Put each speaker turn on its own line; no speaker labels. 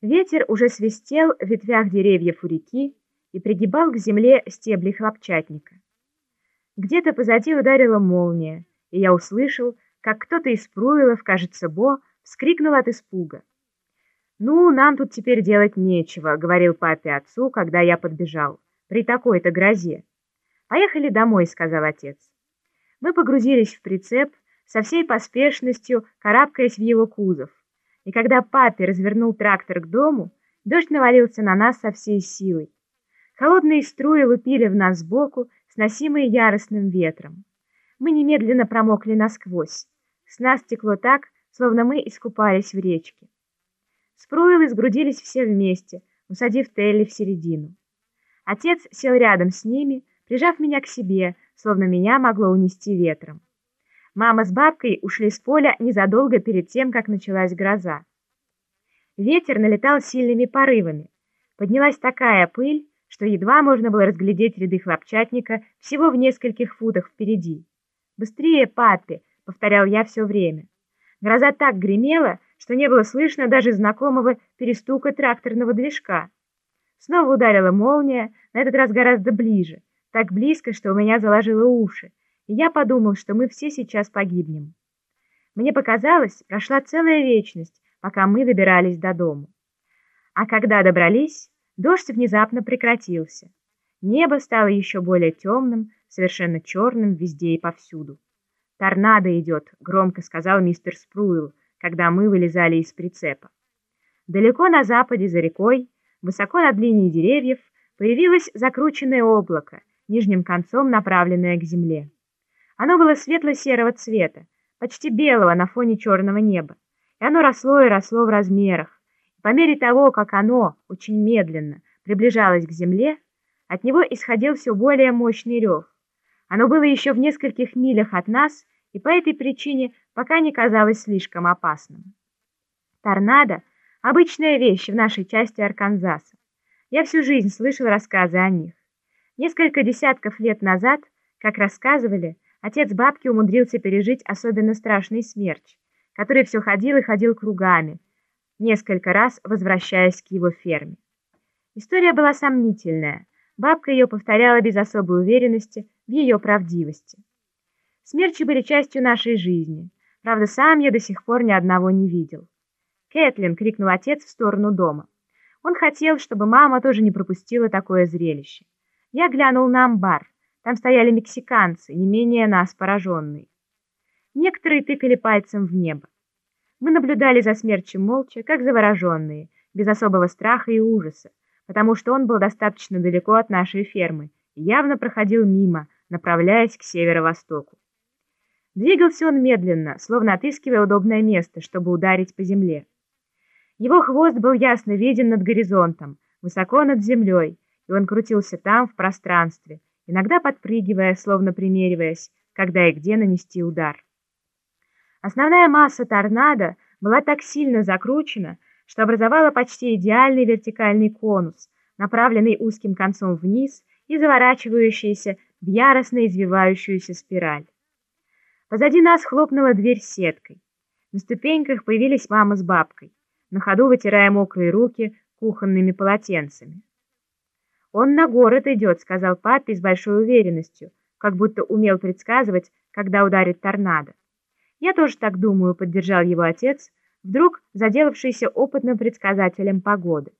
Ветер уже свистел в ветвях деревьев у реки и пригибал к земле стебли хлопчатника. Где-то позади ударила молния, и я услышал, как кто-то из Пруилов, кажется, Бо, вскрикнул от испуга. «Ну, нам тут теперь делать нечего», — говорил папе отцу, когда я подбежал, «при такой-то грозе». «Поехали домой», — сказал отец. Мы погрузились в прицеп, со всей поспешностью карабкаясь в его кузов и когда папе развернул трактор к дому, дождь навалился на нас со всей силой. Холодные струи лупили в нас сбоку, сносимые яростным ветром. Мы немедленно промокли насквозь. С нас текло так, словно мы искупались в речке. Спруилы сгрудились все вместе, усадив Телли в середину. Отец сел рядом с ними, прижав меня к себе, словно меня могло унести ветром. Мама с бабкой ушли с поля незадолго перед тем, как началась гроза. Ветер налетал сильными порывами. Поднялась такая пыль, что едва можно было разглядеть ряды хлопчатника всего в нескольких футах впереди. «Быстрее, папе!» — повторял я все время. Гроза так гремела, что не было слышно даже знакомого перестука тракторного движка. Снова ударила молния, на этот раз гораздо ближе, так близко, что у меня заложило уши и я подумал, что мы все сейчас погибнем. Мне показалось, прошла целая вечность, пока мы добирались до дома. А когда добрались, дождь внезапно прекратился. Небо стало еще более темным, совершенно черным везде и повсюду. «Торнадо идет», — громко сказал мистер Спруил, когда мы вылезали из прицепа. Далеко на западе, за рекой, высоко над линией деревьев, появилось закрученное облако, нижним концом направленное к земле. Оно было светло-серого цвета, почти белого на фоне черного неба, и оно росло и росло в размерах. И по мере того, как оно очень медленно приближалось к земле, от него исходил все более мощный рев. Оно было еще в нескольких милях от нас, и по этой причине пока не казалось слишком опасным. Торнадо — обычная вещь в нашей части Арканзаса. Я всю жизнь слышал рассказы о них. Несколько десятков лет назад, как рассказывали, Отец бабки умудрился пережить особенно страшный смерч, который все ходил и ходил кругами, несколько раз возвращаясь к его ферме. История была сомнительная, бабка ее повторяла без особой уверенности в ее правдивости. Смерчи были частью нашей жизни, правда, сам я до сих пор ни одного не видел. «Кэтлин!» — крикнул отец в сторону дома. Он хотел, чтобы мама тоже не пропустила такое зрелище. Я глянул на амбар. Там стояли мексиканцы, не менее нас пораженные. Некоторые тыкали пальцем в небо. Мы наблюдали за смерчем молча, как завороженные, без особого страха и ужаса, потому что он был достаточно далеко от нашей фермы и явно проходил мимо, направляясь к северо-востоку. Двигался он медленно, словно отыскивая удобное место, чтобы ударить по земле. Его хвост был ясно виден над горизонтом, высоко над землей, и он крутился там, в пространстве, иногда подпрыгивая, словно примериваясь, когда и где нанести удар. Основная масса торнадо была так сильно закручена, что образовала почти идеальный вертикальный конус, направленный узким концом вниз и заворачивающийся в яростно извивающуюся спираль. Позади нас хлопнула дверь сеткой. На ступеньках появились мама с бабкой, на ходу вытирая мокрые руки кухонными полотенцами. «Он на город идет», — сказал папе с большой уверенностью, как будто умел предсказывать, когда ударит торнадо. «Я тоже так думаю», — поддержал его отец, вдруг заделавшийся опытным предсказателем погоды.